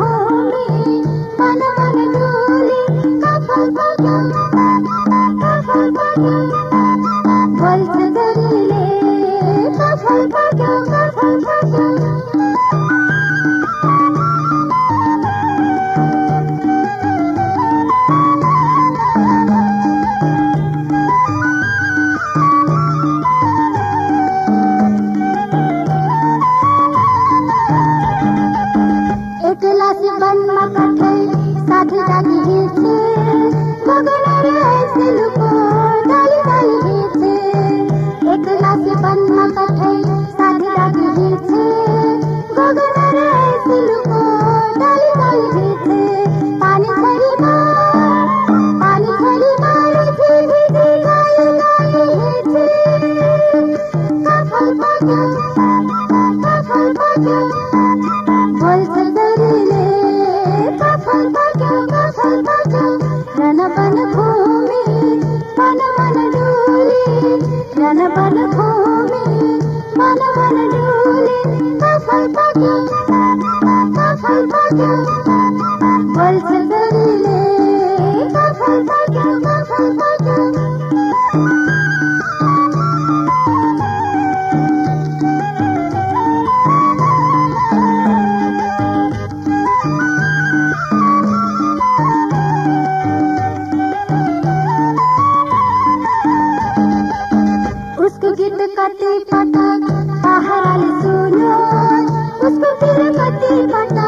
Oh. साथी जाती ¡Para la pavo, me, ¡Para la pavo, mi! ¡Para la pavo, mi! ¡Para la pavo. पति पता बाहर सुनो उसको फिर पति पता।